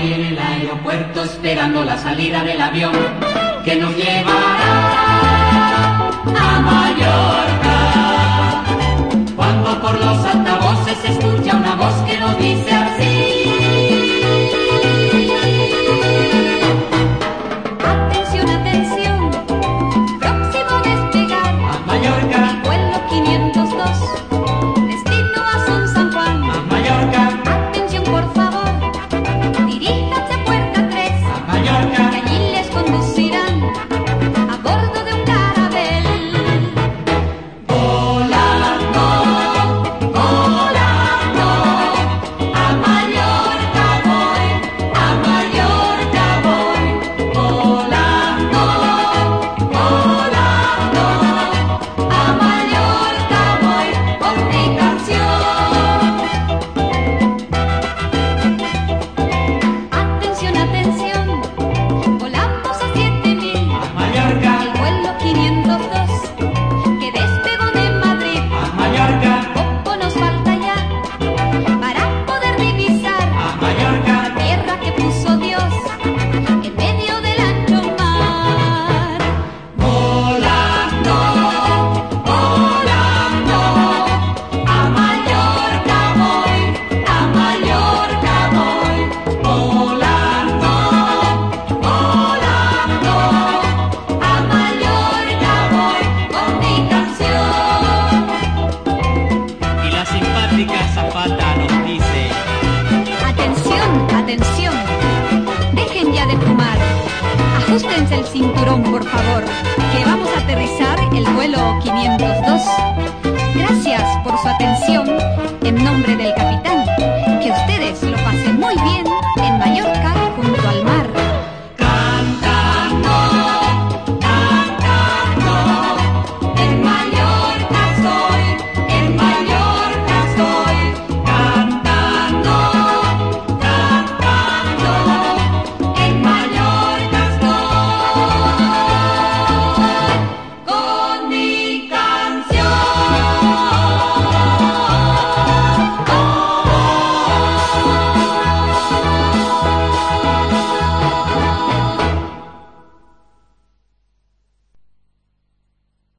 en el aeropuerto esperando la salida del avión que nos llevará atención. Dejen ya de fumar. Ajustense el cinturón, por favor, que vamos a aterrizar el vuelo 502. Gracias por su atención. En nombre del